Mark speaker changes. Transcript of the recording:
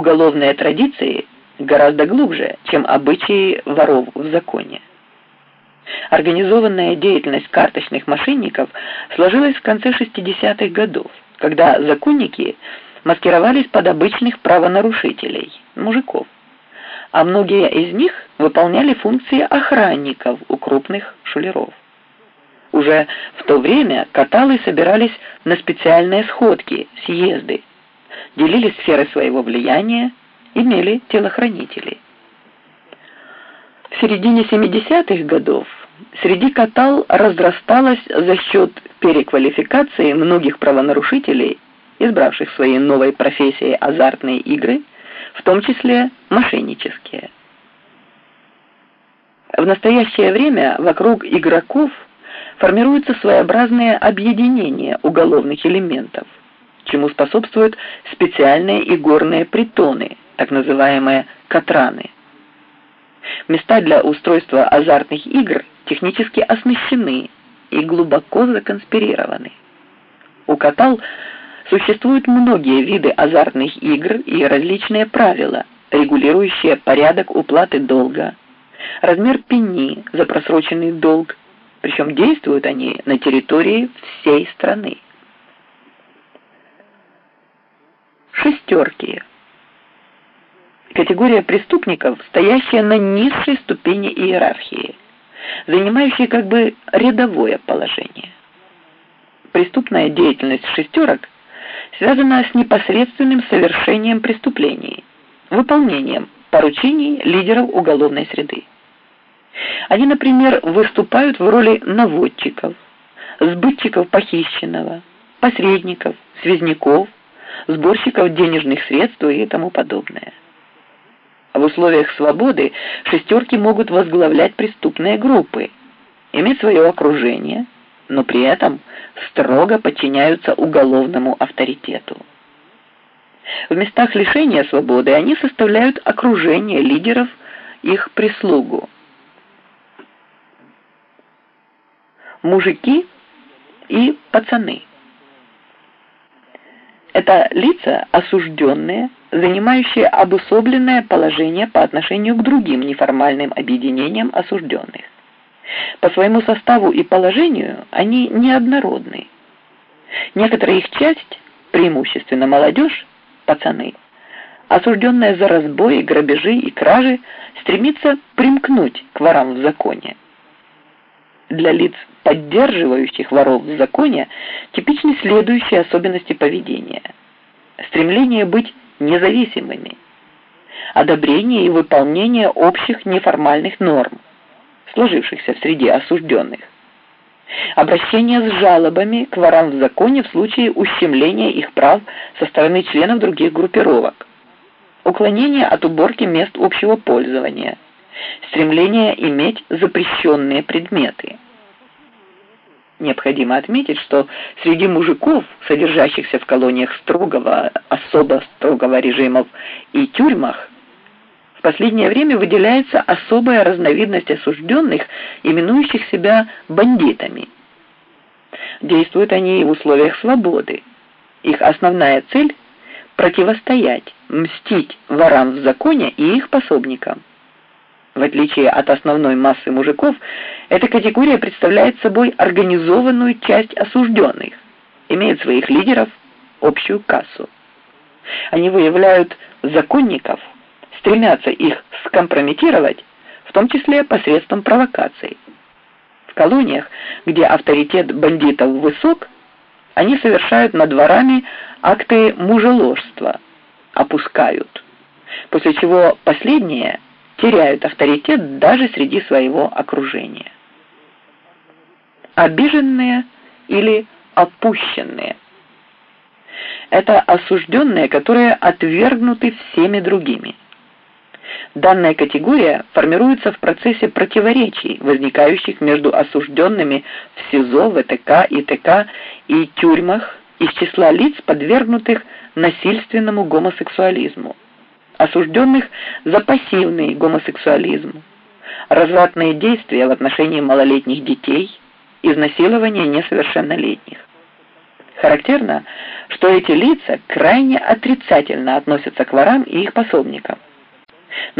Speaker 1: уголовные традиции гораздо глубже, чем обычаи воров в законе. Организованная деятельность карточных мошенников сложилась в конце 60-х годов, когда законники маскировались под обычных правонарушителей, мужиков, а многие из них выполняли функции охранников у крупных шулеров. Уже в то время каталы собирались на специальные сходки, съезды, делили сферы своего влияния, имели телохранителей. В середине 70-х годов среди катал разрасталась за счет переквалификации многих правонарушителей, избравших своей новой профессией азартные игры, в том числе мошеннические. В настоящее время вокруг игроков формируются своеобразные объединения уголовных элементов, чему способствуют специальные игорные притоны, так называемые «катраны». Места для устройства азартных игр технически оснащены и глубоко законспирированы. У катал существуют многие виды азартных игр и различные правила, регулирующие порядок уплаты долга, размер пени за просроченный долг, причем действуют они на территории всей страны. Шестерки. Категория преступников, стоящая на низшей ступени иерархии, занимающая как бы рядовое положение. Преступная деятельность шестерок связана с непосредственным совершением преступлений, выполнением поручений лидеров уголовной среды. Они, например, выступают в роли наводчиков, сбытчиков похищенного, посредников, связняков, сборщиков денежных средств и тому подобное. В условиях свободы шестерки могут возглавлять преступные группы, иметь свое окружение, но при этом строго подчиняются уголовному авторитету. В местах лишения свободы они составляют окружение лидеров, их прислугу. Мужики и пацаны – это лица осужденные, занимающие обособленное положение по отношению к другим неформальным объединениям осужденных. По своему составу и положению они неоднородны. Некоторая их часть, преимущественно молодежь, пацаны, осужденная за разбои, грабежи и кражи, стремится примкнуть к ворам в законе. Для лиц поддерживающих воров в законе, типичны следующие особенности поведения. Стремление быть независимыми, одобрение и выполнение общих неформальных норм, сложившихся в среде осужденных, обращение с жалобами к ворам в законе в случае ущемления их прав со стороны членов других группировок, уклонение от уборки мест общего пользования, стремление иметь запрещенные предметы – Необходимо отметить, что среди мужиков, содержащихся в колониях строгого, особо строгого режимов и тюрьмах, в последнее время выделяется особая разновидность осужденных, именующих себя бандитами. Действуют они в условиях свободы. Их основная цель – противостоять, мстить ворам в законе и их пособникам. В отличие от основной массы мужиков, эта категория представляет собой организованную часть осужденных, имеет своих лидеров, общую кассу. Они выявляют законников, стремятся их скомпрометировать, в том числе посредством провокаций. В колониях, где авторитет бандитов высок, они совершают над дворами акты мужеложства, опускают, после чего последние – теряют авторитет даже среди своего окружения. Обиженные или опущенные. Это осужденные, которые отвергнуты всеми другими. Данная категория формируется в процессе противоречий, возникающих между осужденными в СИЗО, ВТК, ИТК и тюрьмах из числа лиц, подвергнутых насильственному гомосексуализму осужденных за пассивный гомосексуализм, развратные действия в отношении малолетних детей, изнасилование несовершеннолетних. Характерно, что эти лица крайне отрицательно относятся к ворам и их пособникам.